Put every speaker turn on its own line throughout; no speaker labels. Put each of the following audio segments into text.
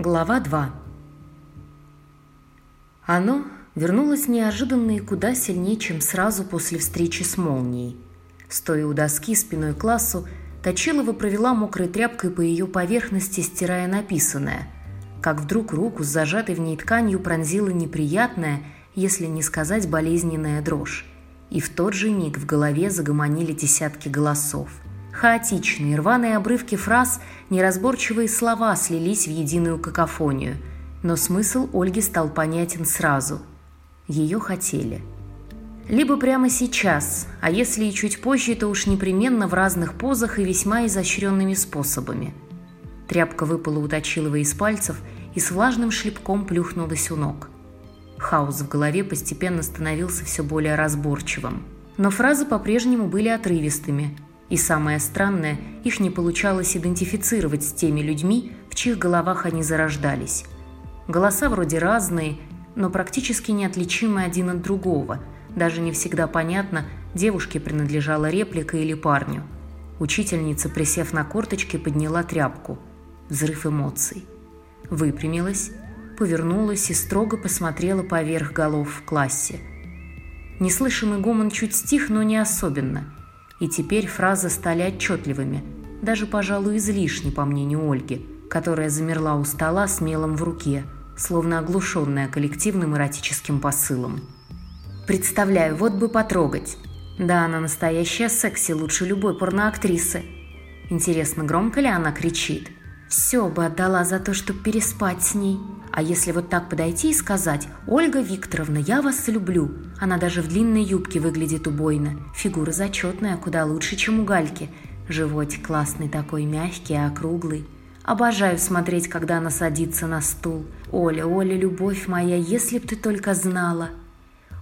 Глава 2 Оно вернулось неожиданно и куда сильнее, чем сразу после встречи с молнией. Стоя у доски спиной к классу, Точилова провела мокрой тряпкой по ее поверхности, стирая написанное. Как вдруг руку с зажатой в ней тканью пронзила неприятная, если не сказать болезненная дрожь. И в тот же миг в голове загомонили десятки голосов – Хаотичные, рваные обрывки фраз, неразборчивые слова слились в единую какофонию. Но смысл Ольги стал понятен сразу. Ее хотели. Либо прямо сейчас, а если и чуть позже, то уж непременно в разных позах и весьма изощренными способами. Тряпка выпала у Точилова из пальцев и с влажным шлепком плюхнулась у ног. Хаос в голове постепенно становился все более разборчивым. Но фразы по-прежнему были отрывистыми – и самое странное, их не получалось идентифицировать с теми людьми, в чьих головах они зарождались. Голоса вроде разные, но практически неотличимы один от другого. Даже не всегда понятно, девушке принадлежала реплика или парню. Учительница, присев на корточки, подняла тряпку. Взрыв эмоций. Выпрямилась, повернулась и строго посмотрела поверх голов в классе. Неслышимый гомон чуть стих, но не особенно – и теперь фразы стали отчетливыми, даже, пожалуй, излишне, по мнению Ольги, которая замерла у стола с мелом в руке, словно оглушенная коллективным эротическим посылом. «Представляю, вот бы потрогать. Да, она настоящая секси, лучше любой порноактрисы. Интересно, громко ли она кричит? Все бы отдала за то, чтобы переспать с ней. А если вот так подойти и сказать «Ольга Викторовна, я вас люблю», она даже в длинной юбке выглядит убойно. Фигура зачетная, куда лучше, чем у Гальки. Животик классный такой, мягкий, округлый. Обожаю смотреть, когда она садится на стул. «Оля, Оля, любовь моя, если б ты только знала!»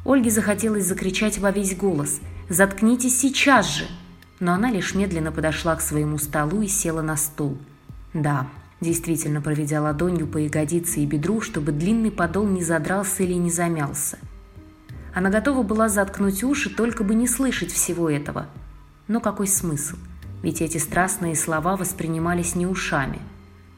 Ольге захотелось закричать во весь голос «Заткнитесь сейчас же!» Но она лишь медленно подошла к своему столу и села на стул. Да, действительно проведя ладонью по ягодице и бедру, чтобы длинный подол не задрался или не замялся. Она готова была заткнуть уши, только бы не слышать всего этого. Но какой смысл? Ведь эти страстные слова воспринимались не ушами.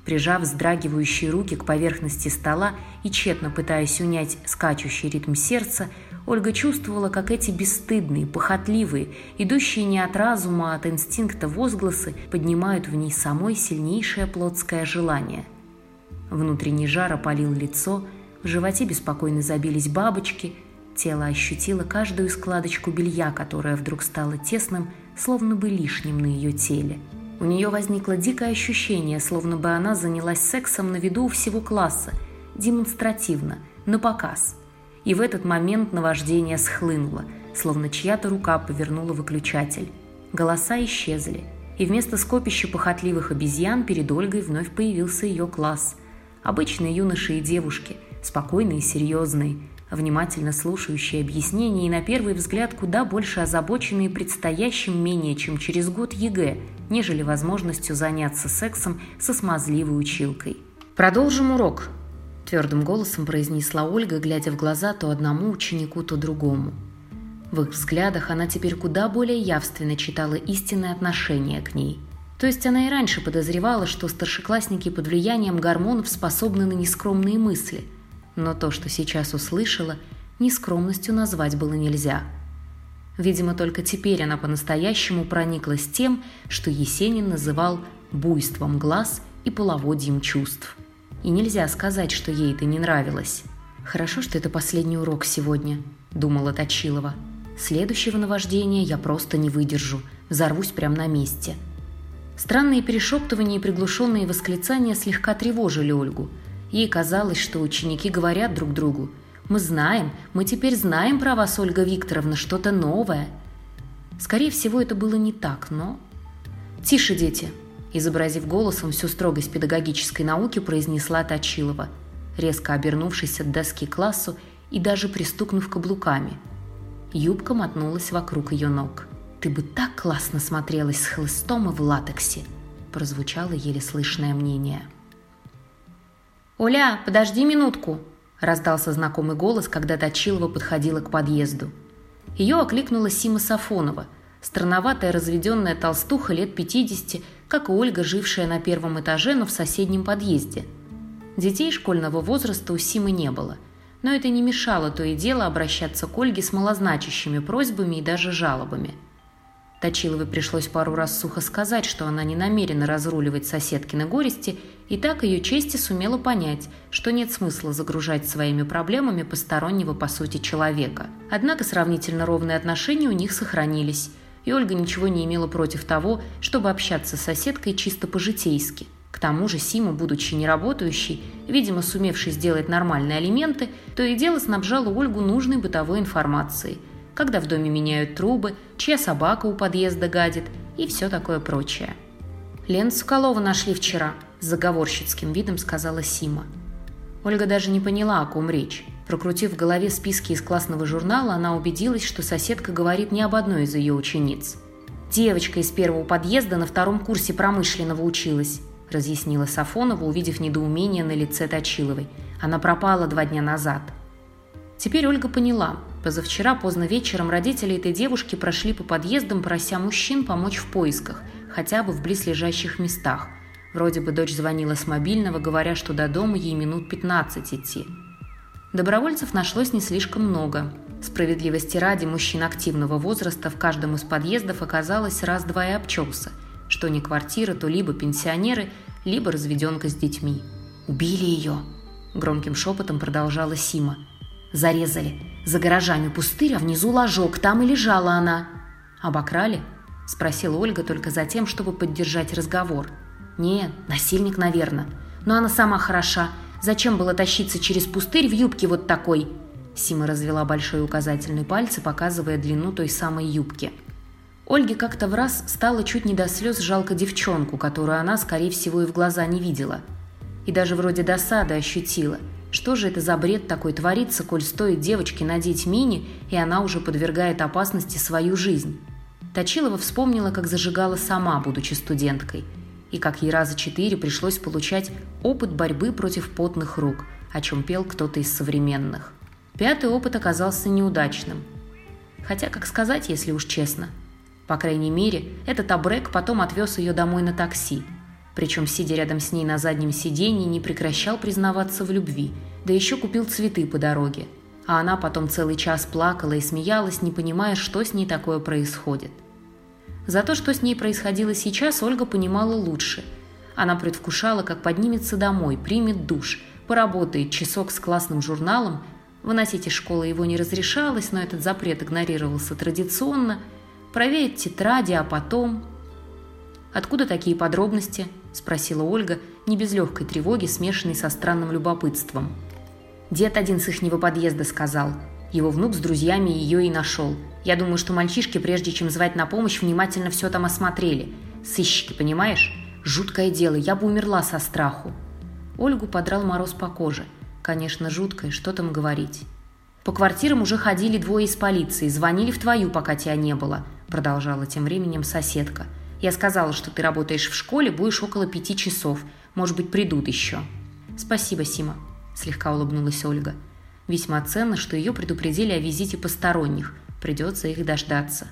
Прижав вздрагивающие руки к поверхности стола и тщетно пытаясь унять скачущий ритм сердца, Ольга чувствовала, как эти бесстыдные, похотливые, идущие не от разума, а от инстинкта возгласы поднимают в ней самое сильнейшее плотское желание. Внутренний жар опалил лицо, в животе беспокойно забились бабочки, тело ощутило каждую складочку белья, которая вдруг стала тесным, словно бы лишним на ее теле. У нее возникло дикое ощущение, словно бы она занялась сексом на виду у всего класса, демонстративно, на показ – и в этот момент наваждение схлынуло, словно чья-то рука повернула выключатель. Голоса исчезли, и вместо скопища похотливых обезьян перед Ольгой вновь появился ее класс. Обычные юноши и девушки, спокойные и серьезные, внимательно слушающие объяснения и на первый взгляд куда больше озабоченные предстоящим менее чем через год ЕГЭ, нежели возможностью заняться сексом со смазливой училкой. «Продолжим урок», твердым голосом произнесла Ольга, глядя в глаза то одному ученику, то другому. В их взглядах она теперь куда более явственно читала истинное отношение к ней. То есть она и раньше подозревала, что старшеклассники под влиянием гормонов способны на нескромные мысли, но то, что сейчас услышала, нескромностью назвать было нельзя. Видимо, только теперь она по-настоящему прониклась тем, что Есенин называл «буйством глаз и половодьем чувств». И нельзя сказать, что ей это не нравилось. «Хорошо, что это последний урок сегодня», – думала Точилова. «Следующего наваждения я просто не выдержу, взорвусь прямо на месте». Странные перешептывания и приглушенные восклицания слегка тревожили Ольгу. Ей казалось, что ученики говорят друг другу «Мы знаем, мы теперь знаем про вас, Ольга Викторовна, что-то новое». Скорее всего, это было не так, но... «Тише, дети!» Изобразив голосом всю строгость педагогической науки, произнесла Точилова, резко обернувшись от доски классу и даже пристукнув каблуками. Юбка мотнулась вокруг ее ног. «Ты бы так классно смотрелась с хлыстом и в латексе!» прозвучало еле слышное мнение. «Оля, подожди минутку!» – раздался знакомый голос, когда Точилова подходила к подъезду. Ее окликнула Сима Сафонова, странноватая разведенная толстуха лет 50 как и Ольга, жившая на первом этаже, но в соседнем подъезде. Детей школьного возраста у Симы не было, но это не мешало то и дело обращаться к Ольге с малозначащими просьбами и даже жалобами. Точиловой пришлось пару раз сухо сказать, что она не намерена разруливать соседкины горести, и так ее чести сумела понять, что нет смысла загружать своими проблемами постороннего по сути человека. Однако сравнительно ровные отношения у них сохранились, и Ольга ничего не имела против того, чтобы общаться с соседкой чисто по-житейски – к тому же Сима, будучи неработающей, видимо, сумевшей сделать нормальные алименты, то и дело снабжала Ольгу нужной бытовой информацией. Когда в доме меняют трубы, чья собака у подъезда гадит и все такое прочее. «Лен Соколова нашли вчера», – с заговорщицким видом сказала Сима. Ольга даже не поняла, о ком речь. Прокрутив в голове списки из классного журнала, она убедилась, что соседка говорит не об одной из ее учениц. Девочка из первого подъезда на втором курсе промышленного училась. – разъяснила Сафонова, увидев недоумение на лице Точиловой. «Она пропала два дня назад». Теперь Ольга поняла. Позавчера поздно вечером родители этой девушки прошли по подъездам, прося мужчин помочь в поисках, хотя бы в близлежащих местах. Вроде бы дочь звонила с мобильного, говоря, что до дома ей минут 15 идти. Добровольцев нашлось не слишком много. Справедливости ради мужчин активного возраста в каждом из подъездов оказалось раз-два и обчелся – что не квартира, то либо пенсионеры, либо разведенка с детьми. «Убили ее!» – громким шепотом продолжала Сима. «Зарезали. За гаражами пустырь, а внизу ложок. Там и лежала она». «Обокрали?» – спросила Ольга только за тем, чтобы поддержать разговор. «Не, насильник, наверное. Но она сама хороша. Зачем было тащиться через пустырь в юбке вот такой?» Сима развела большой указательный пальцы, показывая длину той самой юбки – Ольге как-то в раз стало чуть не до слез жалко девчонку, которую она, скорее всего, и в глаза не видела. И даже вроде досады ощутила. Что же это за бред такой творится, коль стоит девочке надеть мини, и она уже подвергает опасности свою жизнь? Точилова вспомнила, как зажигала сама, будучи студенткой, и как ей раза четыре пришлось получать опыт борьбы против потных рук, о чем пел кто-то из современных. Пятый опыт оказался неудачным. Хотя, как сказать, если уж честно – по крайней мере, этот Абрек потом отвез ее домой на такси. Причем, сидя рядом с ней на заднем сиденье, не прекращал признаваться в любви, да еще купил цветы по дороге. А она потом целый час плакала и смеялась, не понимая, что с ней такое происходит. За то, что с ней происходило сейчас, Ольга понимала лучше. Она предвкушала, как поднимется домой, примет душ, поработает часок с классным журналом, выносить из школы его не разрешалось, но этот запрет игнорировался традиционно – проверить тетради, а потом... «Откуда такие подробности?» – спросила Ольга, не без легкой тревоги, смешанной со странным любопытством. Дед один с ихнего подъезда сказал. Его внук с друзьями ее и нашел. Я думаю, что мальчишки, прежде чем звать на помощь, внимательно все там осмотрели. Сыщики, понимаешь? Жуткое дело, я бы умерла со страху. Ольгу подрал мороз по коже. Конечно, жуткое, что там говорить. По квартирам уже ходили двое из полиции, звонили в твою, пока тебя не было продолжала тем временем соседка. «Я сказала, что ты работаешь в школе, будешь около пяти часов. Может быть, придут еще». «Спасибо, Сима», – слегка улыбнулась Ольга. «Весьма ценно, что ее предупредили о визите посторонних. Придется их дождаться».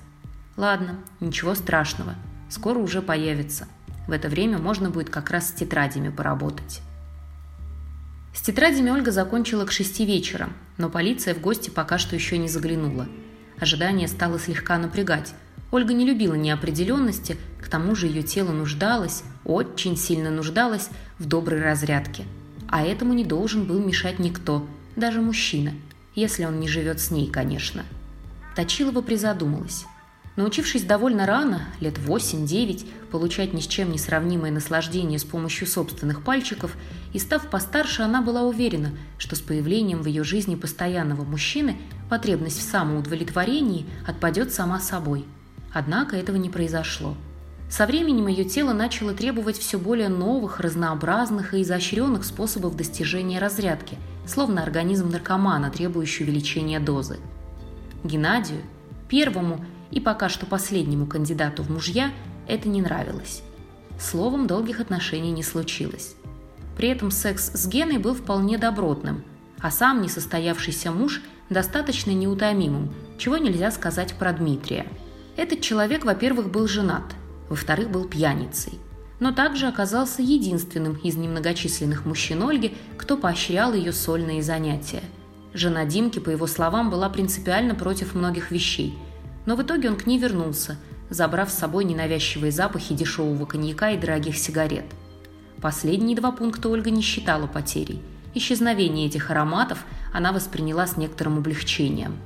«Ладно, ничего страшного. Скоро уже появится. В это время можно будет как раз с тетрадями поработать». С тетрадями Ольга закончила к шести вечера, но полиция в гости пока что еще не заглянула. Ожидание стало слегка напрягать. Ольга не любила неопределенности, к тому же ее тело нуждалось, очень сильно нуждалось в доброй разрядке. А этому не должен был мешать никто, даже мужчина, если он не живет с ней, конечно. Точилова призадумалась. Научившись довольно рано, лет 8-9, получать ни с чем не сравнимое наслаждение с помощью собственных пальчиков, и став постарше, она была уверена, что с появлением в ее жизни постоянного мужчины потребность в самоудовлетворении отпадет сама собой – Однако этого не произошло. Со временем ее тело начало требовать все более новых, разнообразных и изощренных способов достижения разрядки, словно организм наркомана, требующий увеличения дозы. Геннадию, первому и пока что последнему кандидату в мужья, это не нравилось. Словом, долгих отношений не случилось. При этом секс с Геной был вполне добротным, а сам несостоявшийся муж достаточно неутомимым, чего нельзя сказать про Дмитрия – этот человек, во-первых, был женат, во-вторых, был пьяницей. но также оказался единственным из немногочисленных мужчин Ольги, кто поощрял ее сольные занятия. Жена Димки, по его словам, была принципиально против многих вещей, но в итоге он к ней вернулся, забрав с собой ненавязчивые запахи дешевого коньяка и дорогих сигарет. Последние два пункта Ольга не считала потерей. Исчезновение этих ароматов она восприняла с некоторым облегчением.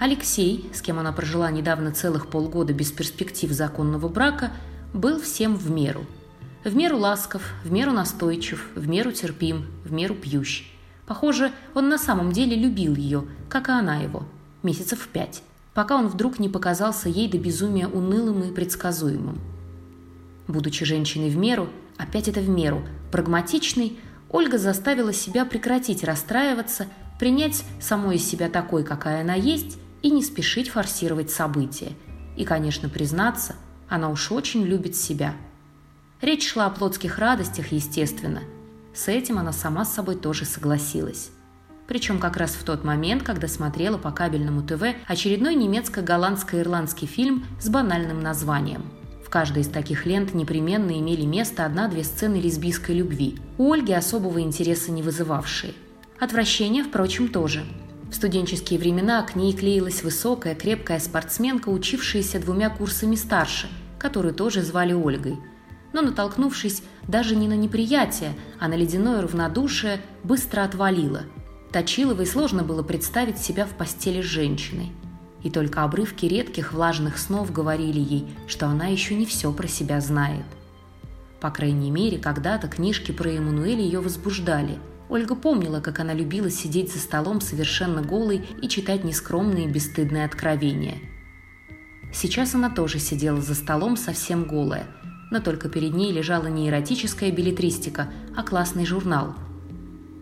Алексей, с кем она прожила недавно целых полгода без перспектив законного брака, был всем в меру – в меру ласков, в меру настойчив, в меру терпим, в меру пьющий. Похоже, он на самом деле любил ее, как и она его, месяцев пять, пока он вдруг не показался ей до безумия унылым и предсказуемым. Будучи женщиной в меру, опять это в меру, прагматичной, Ольга заставила себя прекратить расстраиваться, принять самой из себя такой, какая она есть, и не спешить форсировать события. И, конечно, признаться, она уж очень любит себя – Речь шла о плотских радостях, естественно. С этим она сама с собой тоже согласилась. Причем как раз в тот момент, когда смотрела по кабельному ТВ очередной немецко-голландско-ирландский фильм с банальным названием. В каждой из таких лент непременно имели место одна-две сцены лесбийской любви, у Ольги особого интереса не вызывавшие. Отвращение, впрочем, тоже. В студенческие времена к ней клеилась высокая, крепкая спортсменка, учившаяся двумя курсами старше, которую тоже звали Ольгой – но, натолкнувшись даже не на неприятие, а на ледяное равнодушие, быстро отвалила. Точиловой сложно было представить себя в постели с женщиной. И только обрывки редких влажных снов говорили ей, что она еще не все про себя знает. По крайней мере, когда-то книжки про Эммануэля ее возбуждали. Ольга помнила, как она любила сидеть за столом совершенно голой и читать нескромные бесстыдные откровения. Сейчас она тоже сидела за столом совсем голая – но только перед ней лежала не эротическая билетристика, а классный журнал.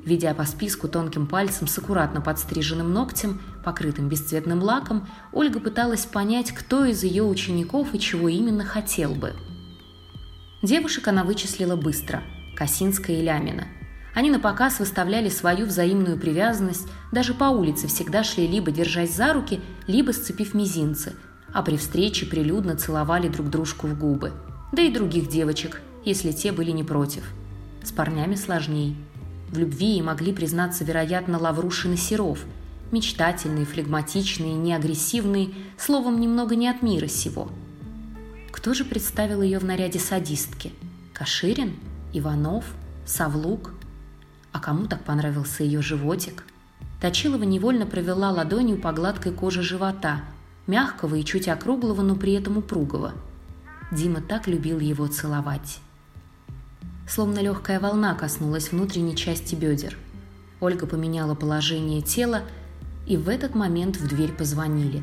Ведя по списку тонким пальцем с аккуратно подстриженным ногтем, покрытым бесцветным лаком, Ольга пыталась понять, кто из ее учеников и чего именно хотел бы. Девушек она вычислила быстро – Косинская и Лямина. Они на показ выставляли свою взаимную привязанность, даже по улице всегда шли либо держась за руки, либо сцепив мизинцы, а при встрече прилюдно целовали друг дружку в губы – да и других девочек, если те были не против. С парнями сложней. В любви и могли признаться, вероятно, Лаврушин и Серов, мечтательные, флегматичные, неагрессивные, словом, немного не от мира сего. Кто же представил ее в наряде садистки? Каширин? Иванов? Савлук? А кому так понравился ее животик? Точилова невольно провела ладонью по гладкой коже живота, мягкого и чуть округлого, но при этом упругого – Дима так любил его целовать. Словно легкая волна коснулась внутренней части бедер. Ольга поменяла положение тела, и в этот момент в дверь позвонили.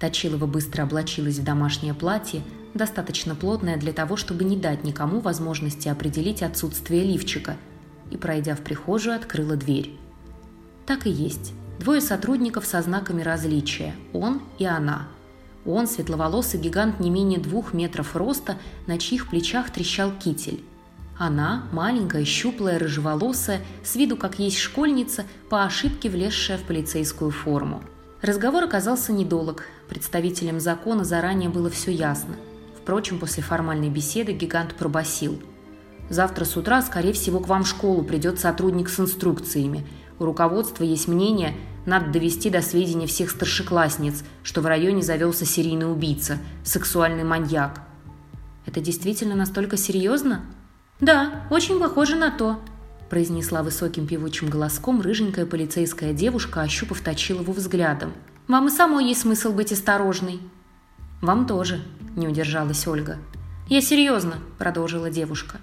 Точилова быстро облачилась в домашнее платье, достаточно плотное для того, чтобы не дать никому возможности определить отсутствие лифчика, и, пройдя в прихожую, открыла дверь. Так и есть. Двое сотрудников со знаками различия – он и она – он, светловолосый гигант не менее двух метров роста, на чьих плечах трещал китель. Она, маленькая, щуплая, рыжеволосая, с виду как есть школьница, по ошибке влезшая в полицейскую форму. Разговор оказался недолг, представителям закона заранее было все ясно. Впрочем, после формальной беседы гигант пробасил. «Завтра с утра, скорее всего, к вам в школу придет сотрудник с инструкциями. У руководства есть мнение, надо довести до сведения всех старшеклассниц, что в районе завелся серийный убийца, сексуальный маньяк. Это действительно настолько серьезно? Да, очень похоже на то, произнесла высоким певучим голоском рыженькая полицейская девушка, ощупав Точилову взглядом. «Вам и самой есть смысл быть осторожной». «Вам тоже», – не удержалась Ольга. «Я серьезно», – продолжила девушка.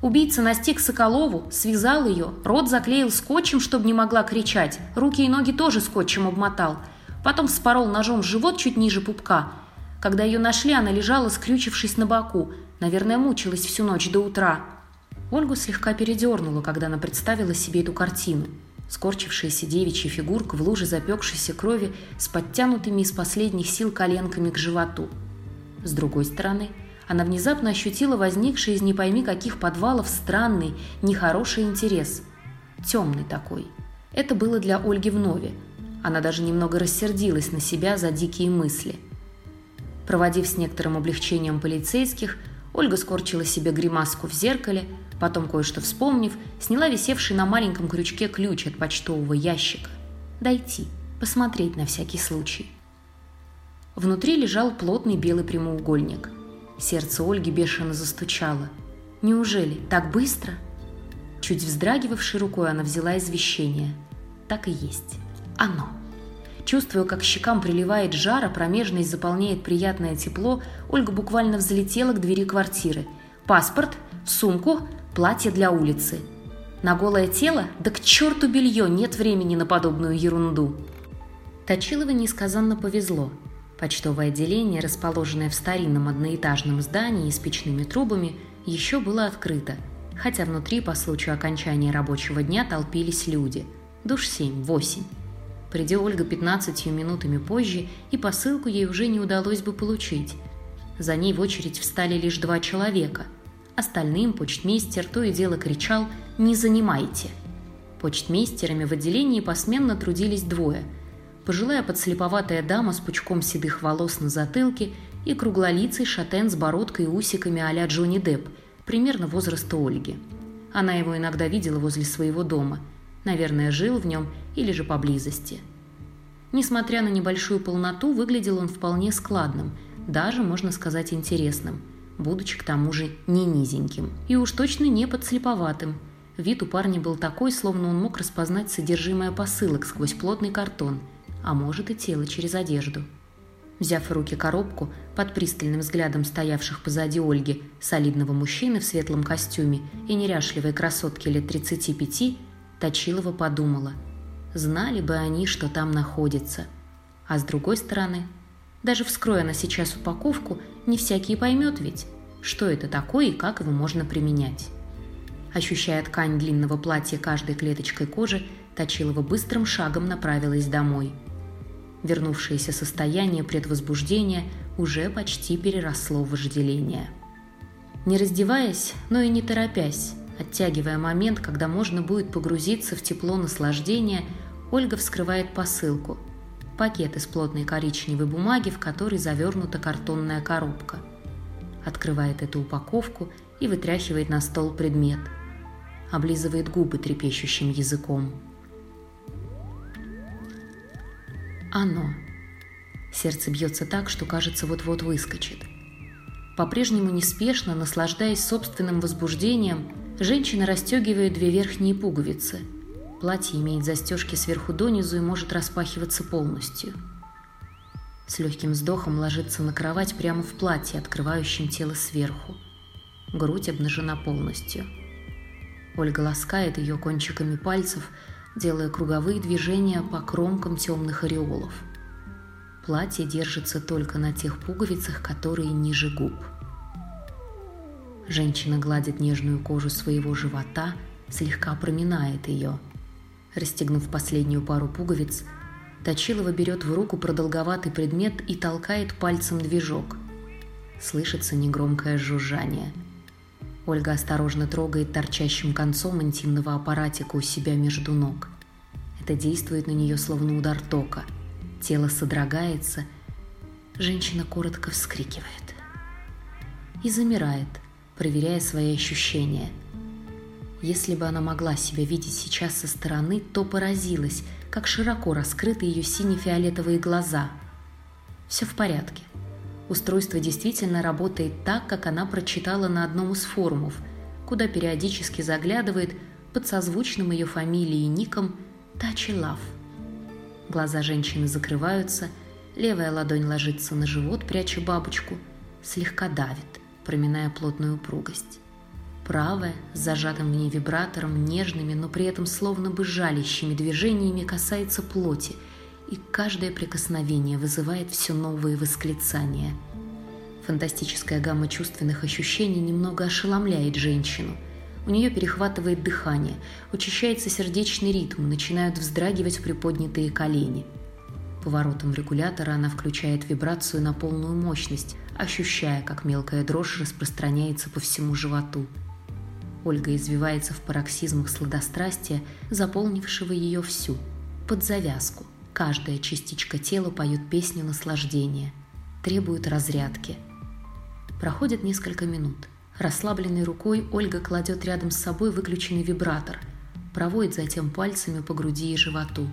Убийца настиг Соколову, связал ее, рот заклеил скотчем, чтобы не могла кричать, руки и ноги тоже скотчем обмотал. Потом вспорол ножом живот чуть ниже пупка. Когда ее нашли, она лежала, скрючившись на боку. Наверное, мучилась всю ночь до утра. Ольгу слегка передернула, когда она представила себе эту картину. Скорчившаяся девичья фигурка в луже запекшейся крови с подтянутыми из последних сил коленками к животу. С другой стороны – она внезапно ощутила возникший из не пойми каких подвалов странный, нехороший интерес. Темный такой. Это было для Ольги вновь. Она даже немного рассердилась на себя за дикие мысли. Проводив с некоторым облегчением полицейских, Ольга скорчила себе гримаску в зеркале, потом, кое-что вспомнив, сняла висевший на маленьком крючке ключ от почтового ящика. Дойти, посмотреть на всякий случай. Внутри лежал плотный белый прямоугольник. Сердце Ольги бешено застучало. «Неужели? Так быстро?» Чуть вздрагивавшей рукой она взяла извещение. Так и есть. Оно. Чувствуя, как щекам приливает жар, а промежность заполняет приятное тепло, Ольга буквально взлетела к двери квартиры. Паспорт, сумку, платье для улицы. На голое тело? Да к черту белье, нет времени на подобную ерунду. Точилова несказанно повезло. Почтовое отделение, расположенное в старинном одноэтажном здании с печными трубами, еще было открыто, хотя внутри по случаю окончания рабочего дня толпились люди. Душ семь-восемь. Придя Ольга 15 минутами позже, и посылку ей уже не удалось бы получить. За ней в очередь встали лишь два человека. Остальным почтмейстер то и дело кричал «Не занимайте!». Почтмейстерами в отделении посменно трудились двое. Пожилая подслеповатая дама с пучком седых волос на затылке и круглолицый шатен с бородкой и усиками а-ля Джонни Депп, примерно возраста Ольги. Она его иногда видела возле своего дома – Наверное, жил в нем или же поблизости. Несмотря на небольшую полноту, выглядел он вполне складным, даже, можно сказать, интересным, будучи к тому же не низеньким. И уж точно не подслеповатым. Вид у парня был такой, словно он мог распознать содержимое посылок сквозь плотный картон, а может и тело через одежду. Взяв в руки коробку, под пристальным взглядом стоявших позади Ольги, солидного мужчины в светлом костюме и неряшливой красотки лет 35, Точилова подумала, знали бы они, что там находится. А с другой стороны, даже вскроя она сейчас упаковку, не всякий поймет ведь, что это такое и как его можно применять. Ощущая ткань длинного платья каждой клеточкой кожи, Точилова быстрым шагом направилась домой. Вернувшееся состояние предвозбуждения уже почти переросло в вожделение. Не раздеваясь, но и не торопясь, Оттягивая момент, когда можно будет погрузиться в тепло наслаждения, Ольга вскрывает посылку. Пакет из плотной коричневой бумаги, в который завернута картонная коробка. Открывает эту упаковку и вытряхивает на стол предмет. Облизывает губы трепещущим языком. Оно. Сердце бьется так, что кажется вот-вот выскочит. По-прежнему неспешно, наслаждаясь собственным возбуждением, Женщина расстегивает две верхние пуговицы. Платье имеет застежки сверху донизу и может распахиваться полностью. С легким вздохом ложится на кровать прямо в платье, открывающем тело сверху. Грудь обнажена полностью. Ольга ласкает ее кончиками пальцев, делая круговые движения по кромкам темных ореолов. Платье держится только на тех пуговицах, которые ниже губ – Женщина гладит нежную кожу своего живота, слегка проминает ее. Расстегнув последнюю пару пуговиц, Точилова берет в руку продолговатый предмет и толкает пальцем движок. Слышится негромкое жужжание. Ольга осторожно трогает торчащим концом интимного аппаратика у себя между ног. Это действует на нее словно удар тока. Тело содрогается. Женщина коротко вскрикивает. И замирает – проверяя свои ощущения. Если бы она могла себя видеть сейчас со стороны, то поразилась, как широко раскрыты ее сине-фиолетовые глаза. Все в порядке. Устройство действительно работает так, как она прочитала на одном из форумов, куда периодически заглядывает под созвучным ее фамилией и ником Тачи Лав. Глаза женщины закрываются, левая ладонь ложится на живот, пряча бабочку, слегка давит проминая плотную упругость. Правая, с зажатым в ней вибратором, нежными, но при этом словно бы жалящими движениями касается плоти, и каждое прикосновение вызывает все новые восклицания. Фантастическая гамма чувственных ощущений немного ошеломляет женщину. У нее перехватывает дыхание, учащается сердечный ритм, начинают вздрагивать приподнятые колени – Поворотом регулятора она включает вибрацию на полную мощность, ощущая, как мелкая дрожь распространяется по всему животу. Ольга извивается в пароксизмах сладострастия, заполнившего ее всю. Под завязку. Каждая частичка тела поет песню наслаждения. Требует разрядки. Проходит несколько минут. Расслабленной рукой Ольга кладет рядом с собой выключенный вибратор, проводит затем пальцами по груди и животу.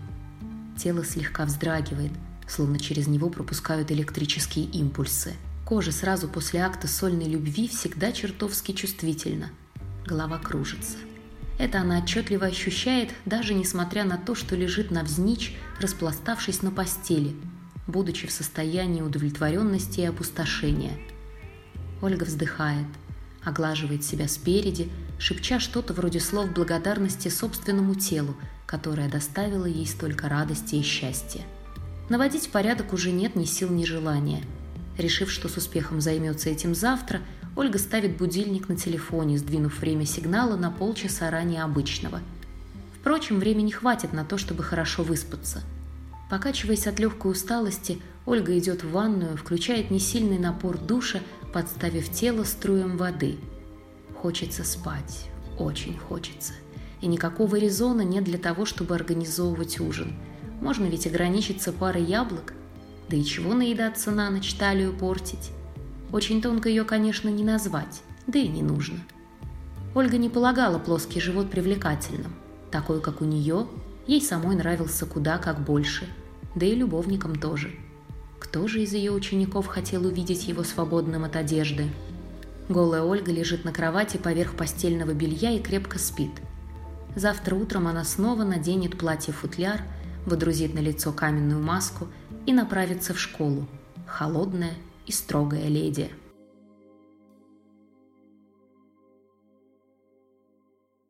Тело слегка вздрагивает, словно через него пропускают электрические импульсы. Кожа сразу после акта сольной любви всегда чертовски чувствительна. Голова кружится. Это она отчетливо ощущает, даже несмотря на то, что лежит навзничь, распластавшись на постели, будучи в состоянии удовлетворенности и опустошения. Ольга вздыхает, оглаживает себя спереди, шепча что-то вроде слов благодарности собственному телу, которое доставило ей столько радости и счастья. Наводить порядок уже нет ни сил, ни желания. Решив, что с успехом займется этим завтра, Ольга ставит будильник на телефоне, сдвинув время сигнала на полчаса ранее обычного. Впрочем, времени хватит на то, чтобы хорошо выспаться. Покачиваясь от легкой усталости, Ольга идет в ванную, включает несильный напор душа, подставив тело струем воды. Хочется спать, очень хочется. И никакого резона нет для того, чтобы организовывать ужин. Можно ведь ограничиться парой яблок. Да и чего наедаться на ночь, талию портить? Очень тонко ее, конечно, не назвать, да и не нужно. Ольга не полагала плоский живот привлекательным. Такой, как у нее, ей самой нравился куда как больше, да и любовникам тоже. Кто же из ее учеников хотел увидеть его свободным от одежды? Голая Ольга лежит на кровати поверх постельного белья и крепко спит. Завтра утром она снова наденет платье-футляр, выдрузит на лицо каменную маску и направится в школу, холодная и строгая леди.